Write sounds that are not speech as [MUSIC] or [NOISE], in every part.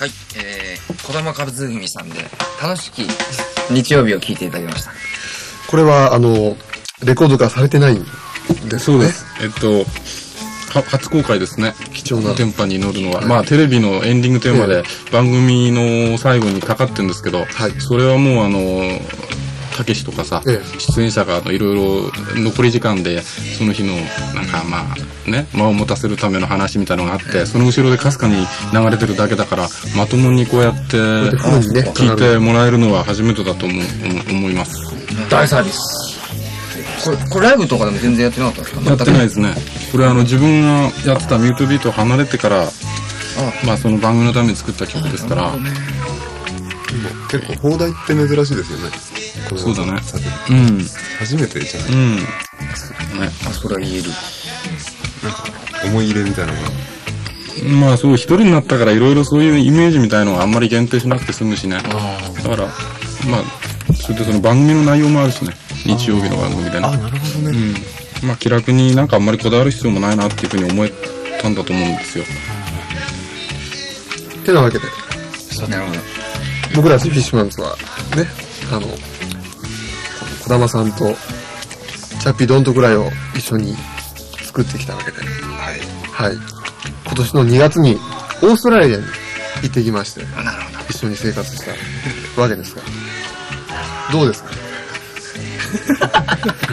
はい、えー、小玉和文さんで、楽しき日曜日を聞いていただきました。これは、あの、レコード化されてないんですね。そうです。え？っと、は初公開ですね。貴重な電波に乗るのは。まあ、テレビのエンディングテーマで番組の最後にかかってるんですけど、はいそれはもうあの、たけしとかさ、え出演者がいろいろ残り時間で、その日の、なんかまあ、ね、間を持たせるための話みたいなのがあって、その後ろでかすかに流れてるだけだから、まともにこうやって、聞いてもらえるのは初めてだと思う思思います。大サービス。これ、これライブとかでも全然やってなかったんですか？やってないですね。これあの自分がやってたミュートビートを離れてから、まあその番組のために作った曲ですから、結構、放題って珍しいですよね。そうだね作うん、初めてじゃない、うん。ね、あ、それは言える。思い入れみたいなのが。まあそう一人になったからいろいろそういうイメージみたいのはあんまり限定しなくて済むしね。だから、まあ、それでその番組の内容もあるしね。日曜日の番組でね。あ、なるほどね。うん。まあ気楽になんかあんまりこだわる必要もないなっていうふうに思えたんだと思うんですよ。てなわけで、なるほど。僕らフィッシュマンズは、ね、あの、小玉さんと、チャッピードントぐらいを一緒に作ってきたわけで、はい。はい。今年の2月に、オーストラリアに行ってきまして、あなるほど。一緒に生活したわけですが、どうですか？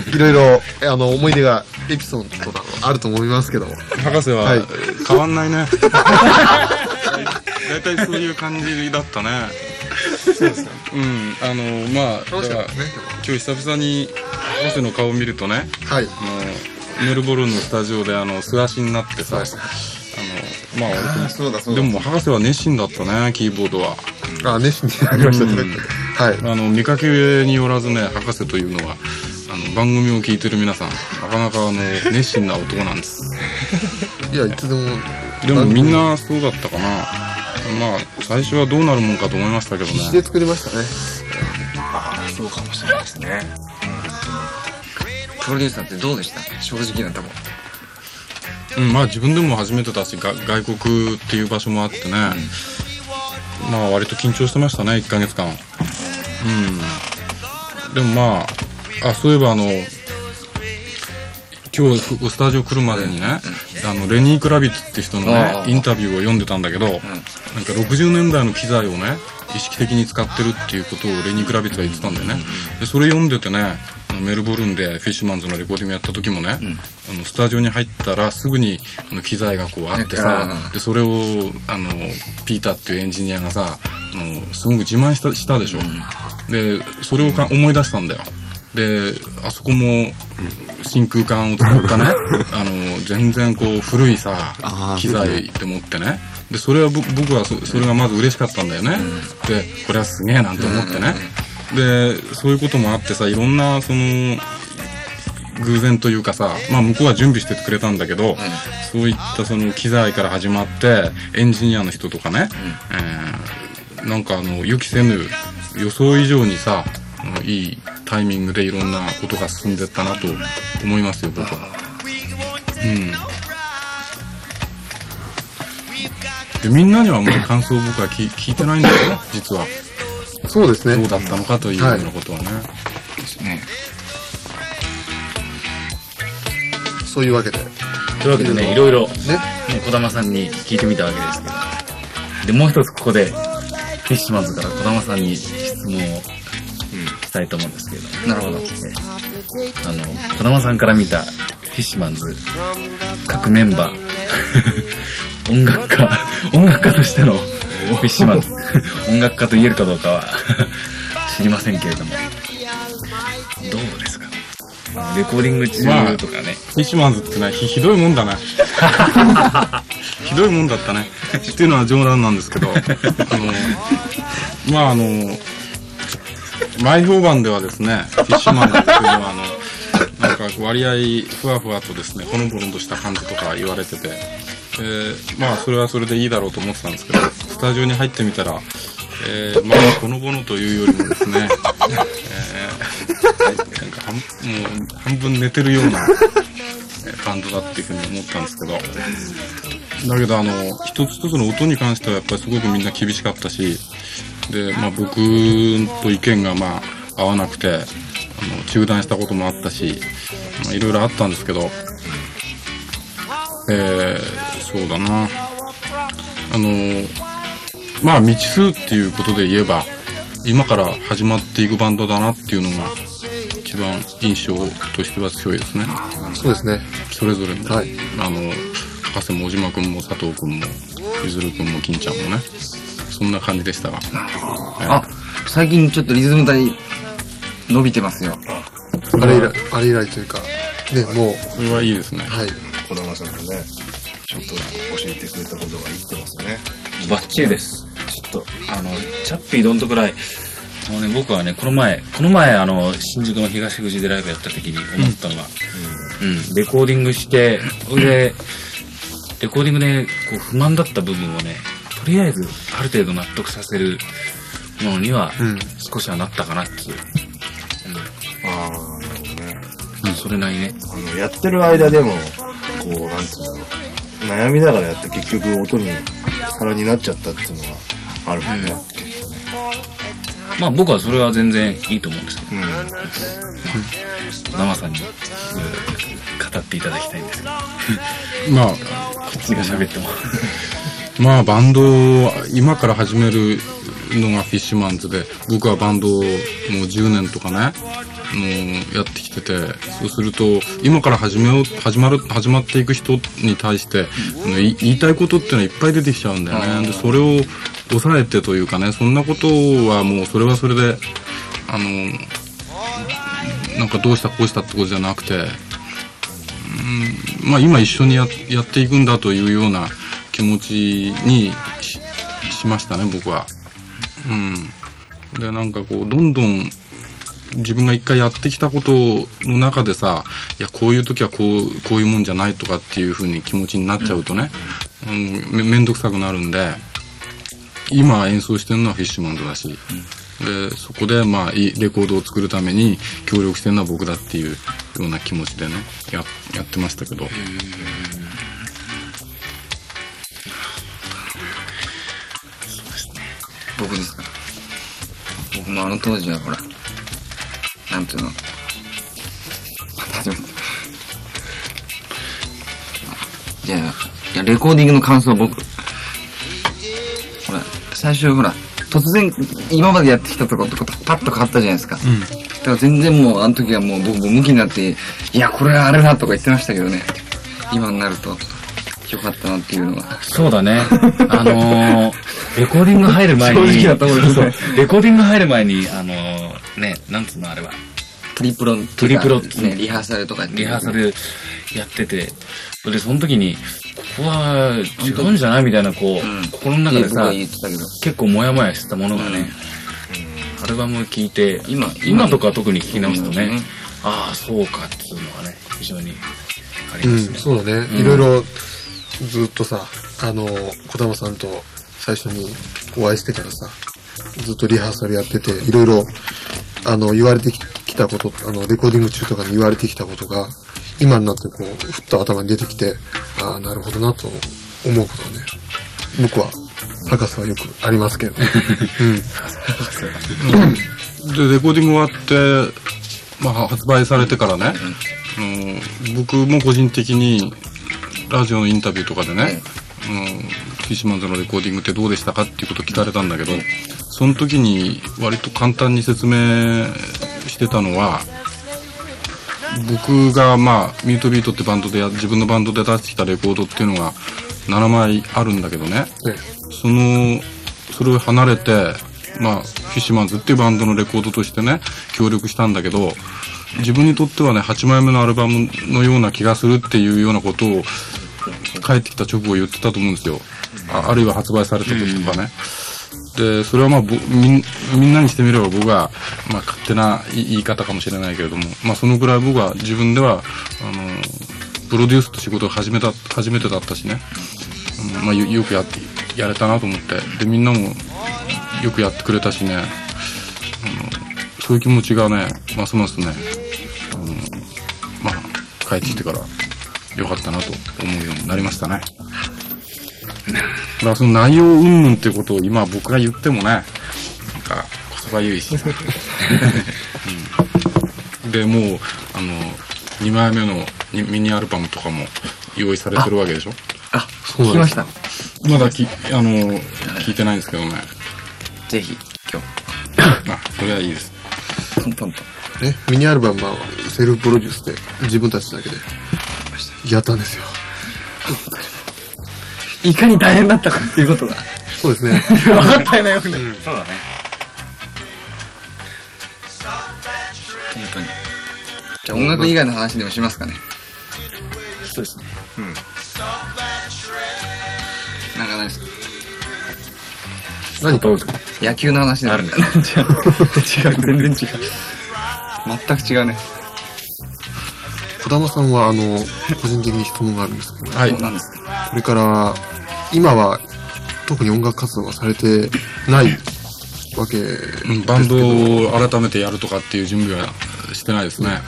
[LAUGHS] いろいろ、あの、思い出が、エピソードとかあると思いますけども。博士ははい変わんないね。[LAUGHS] 大体そういう感じだったね。そうですうん。あの、まあ、だから楽しかったですね。今日久々に博士の顔を見るとね、はい。あのメルボルンのスタジオであの素足になってさ、あの、まあ割そうだそと、でも博士は熱心だったね、キーボードは。あ、熱心にやりましたね。うんはい。あの、見かけによらずね、博士というのは、あの、番組を聞いてる皆さん、なかなかあの、熱心な男なんです。[LAUGHS] いや、いつでも、でもみんなそうだったかな。まあ、最初はどうなるもんかと思いましたけどね必死で。作りましたね。ああ、そうかもしれないですね。プロデューサーってどうでした？正直なとこ。うん、まあ自分でも初めてだし、が外国っていう場所もあってね、まあ割と緊張してましたね、1ヶ月間。うん。でもまあ、あ、そういえばあの、今日スタジオ来るまでにね、あの、レニー・クラビッツって人のね、インタビューを読んでたんだけど、なんか60年代の機材をね、意識的に使ってるっていうことをレニー・クラビッツが言ってたんだよね。で、それ読んでてね、メルボルンでフィッシュマンズのレコーディングやった時もね、あのスタジオに入ったらすぐにあの機材がこうあってさ、で、それを、あの、ピーターっていうエンジニアがさ、あのすごく自慢したしたでしょ。で、それをか思い出したんだよ。で、あそこも、真空管を使ったね、[LAUGHS] あの、全然こう古いさ機材でもってね。で、それはぼ僕はそそれがまず嬉しかったんだよね。で、これはすげえなんて思ってね。で、そういうこともあってさ、いろんな、その、偶然というかさ、まあ向こうは準備しててくれたんだけど、そういったその機材から始まって、エンジニアの人とかね、えーなんかあの、予期せぬ予想以上にさ、いいタイミングでいろんなことが進んでったなと思いますよ、僕は。うん。で、みんなにはあんまり感想を僕は聞聞いてないんだよね、[LAUGHS] 実は。そうですね。どうだったのかというようなことはね。ね。そういうわけで。というわけでね、いろいろ、ね。ね、小玉さんに聞いてみたわけですけど。で、もう一つここで、フィッシュマンズから小玉さんに質問をしたいと思うんですけど、なるほど。あの、小玉さんから見たフィッシュマンズ、各メンバー、[LAUGHS] 音楽家、音楽家としてのフィッシュマン、音楽家と言えるかどうかは [LAUGHS] 知りませんけれども、どうですかレコーディング中とかね、フィッシュマンズってね、ひひどいもんだね。ひどいもんだったね。っていうのは冗談なんですけど、あの、まああの、前評判ではですね、フィッシュマンズっていうのはあの、なんか割合ふわふわとですね、ほのぼのとした感じとか言われてて、えーまあそれはそれでいいだろうと思ってたんですけど、スタジオに入ってみたら、えー、まあほのぼのというよりもですね、えーなんか半もう半分寝てるようなえバンドだっていうふうに思ったんですけど、だけどあの一つ一つの音に関してはやっぱりすごくみんな厳しかったしで、まあ、僕と意見がまあ合わなくてあの中断したこともあったしまあいろいろあったんですけどえー、そうだな。あのまあ未知数っていうことで言えば今から始まっていくバンドだなっていうのが一番印象としては強いですね。そうですね。それぞれに、はい。あの博士も小島君も佐藤君もゆずる君も金ちゃんもね。そんな感じでしたが。あ、最近ちょっとリズム隊伸びてますよ。あれ以来、あれ以来というか、ね、もう、それはいいですね。はい。児玉さんがね、ちょっと教えてくれたことが生きてますね。バッチリです。ちょっと、あの、チャッピーどんとくらい、あのね、僕はね、この前、この前、あの、新宿の東口でライブやった時に思ったのが、うん、レコーディングして、で、レコーディングで、こう、不満だった部分をね、とりあえず、ある程度納得させるのには、うん。少しはなったかなっていう。ああ、なるほどね。うん、それなりね。あの、やってる間でも、こう、なんていうんだろう。悩みながらやって結局音に皿になっちゃったっていうのはあるもんね。まあ僕はそれは全然いいと思うんですけど、うん。生さんに、語っていただきたいんですけど、こまあっちが喋っても。まあバンドを今から始めるのがフィッシュマンズで僕はバンドをもう10年とかねもうやってきててそうすると今から始めよう始まる始まっていく人に対して、言いたいことっていうのはいっぱい出てきちゃうんだよねでそれを抑えてというかねそんなことはもうそれはそれであのなんかどうしたこうしたってことじゃなくてうんまあ今一緒にややっていくんだというような気持ちにししましたね僕は。うん。でなんかこうどんどん自分が一回やってきたことの中でさいやこういう時はこうこういうもんじゃないとかっていう風に気持ちになっちゃうとね、うん、めめんどくさくなるんで今演奏してるのはフィッシュマンズだし、でそこでまあいいレコードを作るために協力してるのは僕だっていうような気持ちでねややってましたけど。僕ですか？僕もあの当時はほら、なんていうの？やいや、レコーディングの感想僕。ほら、最初ほら、突然、今までやってきたとことパッと変わったじゃないですか。うんだから全然もう、あの時はもう僕も向きになって、いや、これはあれだとか言ってましたけどね。今になると、よかったなっていうのは。そうだね。あのー、レコーディング入る前に、レコーディング入る前に、あのー、ね、なんつうのあれは、プリプロプリプロね、リハーサルとかリハーサルやってて、それでその時に、ここは違うんじゃないみたいな、こう、うん。心の中でさ。結構モヤモヤしてたものがね、アルバム聴いて、今今とか特に聴き直すとね、うん。ああ、そうかっていうのがね、非常にありうん、ますね。そうだね。うん。いろいろ、ずっとさ、あの、児玉さんと最初にお会いしてからさ、ずっとリハーサルやってて、いろいろ、あの、言われてきたこと、あの、レコーディング中とかに言われてきたことが、今になってこう、ふっと頭に出てきて、ああ、なるほどなと思うことはね、僕は、博士はよくありますけど、[LAUGHS] うん。[LAUGHS] でレコーディング終わって、まあ、発売されてからね、あの僕も個人的にラジオのインタビューとかでね、フィッシュマンズのレコーディングってどうでしたかっていうことを聞かれたんだけどその時に割と簡単に説明してたのは僕がまあミュートビートってバンドでや自分のバンドで出してきたレコードっていうのが7枚あるんだけどね、ねその、それを離れて、まあ、フィッシュマンズっていうバンドのレコードとしてね、協力したんだけど、自分にとってはね、8枚目のアルバムのような気がするっていうようなことを、帰ってきた直後言ってたと思うんですよ。ああるいは発売された時とかね。で、それはまあ、みんみんなにしてみれば僕は、まあ、勝手な言い方かもしれないけれども、まあ、そのぐらい僕は自分では、あの、プロデュースって仕事が始めた、初めてだったしね。うんまあ、よくやって、やれたなと思って。で、みんなもよくやってくれたしね。あのそういう気持ちがね、ますますね、あのまあ、帰ってきてからよかったなと思うようになりましたね。からその内容云々ってことを今僕が言ってもね、なんか、こそばゆいし。うんで、もう、あの、2枚目のにミニアルバムとかも用意されてるわけでしょ？あ、そうなんです聞きました。まだき、あの、聞いてないんですけどね。ぜひ、今あ、それはいいです。日、トントンと。ね、ミニアルバムはセルフプロデュースで自分たちだけで？やったんですよ。いかに大変だったかっていうことが。そうですね。分かったよね、よくね。そうだね。本当に。じゃあ音楽以外の話でもしますかね。そうですね。なんかないですか？何か野球の話でもあるんだ [LAUGHS] 違う。違う、全然違う。全く違うね。児玉さんは、あの、個人的に質問があるんですけど、はい。これから、今は特に音楽活動がされてないわけうんバンドを改めてやるとかっていう準備はしてないですね。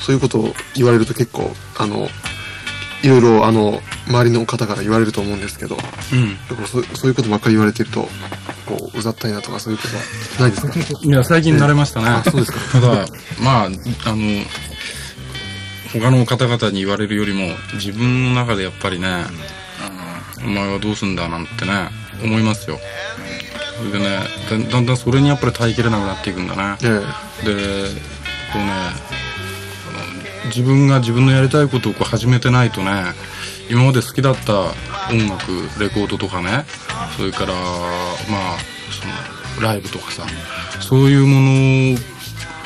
そういうことを言われると結構、あの、いろいろ、あの、周りの方から言われると思うんですけど、うん。そうそういうことばっかり言われてると、こう、うざったいなとかそういうことはないですか？いや、最近慣れましたね。あそうですか。ただ、まあ、あの、他の方々に言われるよりも、自分の中でやっぱりね、お前はどうすんだなんてね、思いますよ。それでね、だだんだんそれにやっぱり耐えきれなくなっていくんだね。えで、こうね、自分が自分のやりたいことをこう始めてないとね、今まで好きだった音楽、レコードとかね、それから、まあ、その、ライブとかさ、そういうもの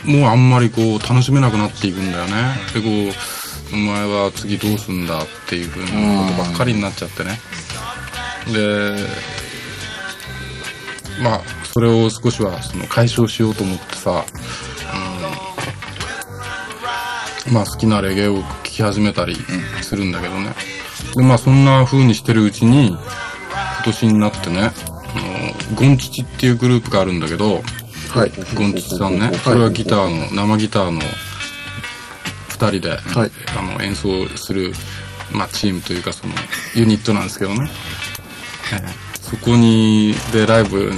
もうあんまりこう、楽しめなくなっていくんだよね。で、こう、お前は次どうすんだっていうふうなことばっかりになっちゃってね。で、まあ、それを少しはその解消しようと思ってさ、うん、まあ好きなレゲエを聴き始めたりするんだけどね。で、まあそんな風にしてるうちに、今年になってね、ゴンチチっていうグループがあるんだけど、はい。ゴンチチさんね、それはギターの、生ギターの二人で、はいあの、演奏する、まあチームというかその、ユニットなんですけどね。ええそこに、で、ライブ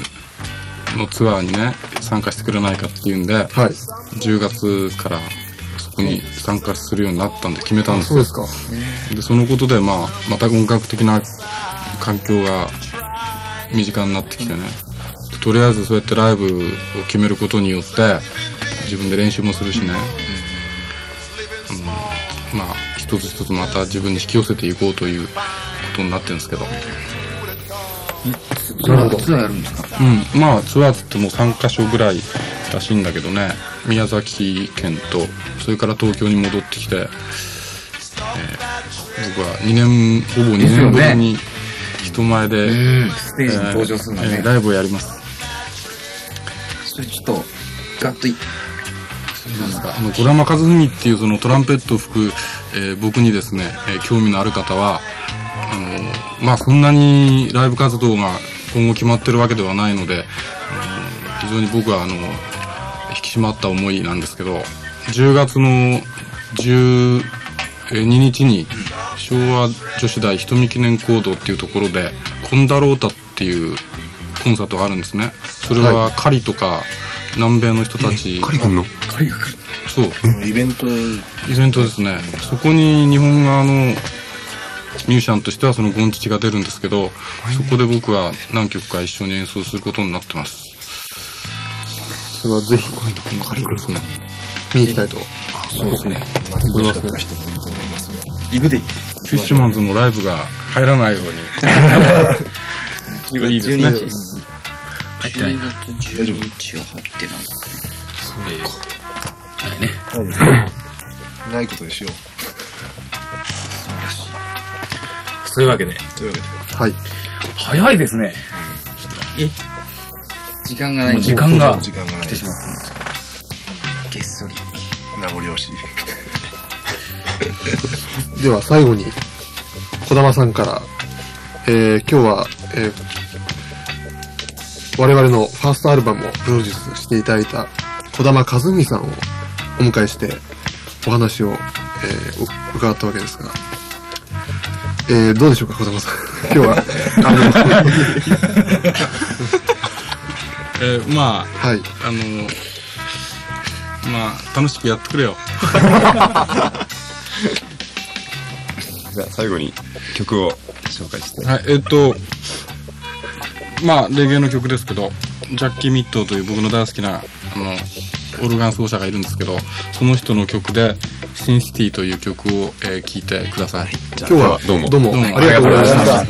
のツアーにね、参加してくれないかっていうんで、はい。10月からそこに参加するようになったんで決めたんですよそうですか。でそのことで、まあ、また音楽的な環境が身近になってきてね。とりあえずそうやってライブを決めることによって、自分で練習もするしね。うん、まあ、一つ一つまた自分に引き寄せていこうということになってるんですけど。ツアーやるんですか？うん、まあツアーっても3カ所ぐらいらしいんだけどね宮崎県とそれから東京に戻ってきて、えー僕は2年ほぼ2ですよね年ぶりに人前で、うん。ステージに登場するのねえー。ライブをやりますそれちょっと、ガッとい、あの、児玉和文っていうそのトランペットを吹く、えー僕にですね、えー興味のある方は、あの、まあ、そんなにライブ活動が今後決まってるわけではないので、あの非常に僕はあの、引き締まった思いなんですけど、10月の12日に昭和女子大瞳記念講堂っていうところで、コンダロータっていうコンサートがあるんですね。それは狩りとか南米の人たち、カリ君の？そう、イベント、イベントですね。そこに日本側のミュージシャンとしてはそのゴンチチが出るんですけど、そこで僕は何曲か一緒に演奏することになってます。それはぜひ、ですね。見に行きたいと。そうですね。思いますね。行くで。フィッシュマンズのライブが入らないように。[LAUGHS] いいですね。入ってない。大丈夫日は入ってない。ないことにしよそういうわけで。いうわけで。はい。早いですね。時間がない時間が時間がない来てしまったんですげっそり。名残惜しい。[LAUGHS] では最後に、小玉さんから、えー、今日は、えー、我々のファーストアルバムをプロデュースしていただいた小玉和美さんをお迎えしてお話を、えー、お伺ったわけですが、えー、どうでしょうか、小玉さん。[LAUGHS] 今日は、あの、[LAUGHS] えーまあ、はい。あのまあ、楽しくやってくれよ。[LAUGHS] じゃあ最後に曲を紹介して。はい、えっと、まあ、レゲエの曲ですけど、ジャッキー・ミッドという僕の大好きな、あの、オルガン奏者がいるんですけど、その人の曲で、シンシティという曲を、えー聴いてください。今日はどうもどうもどうもありがとうございました。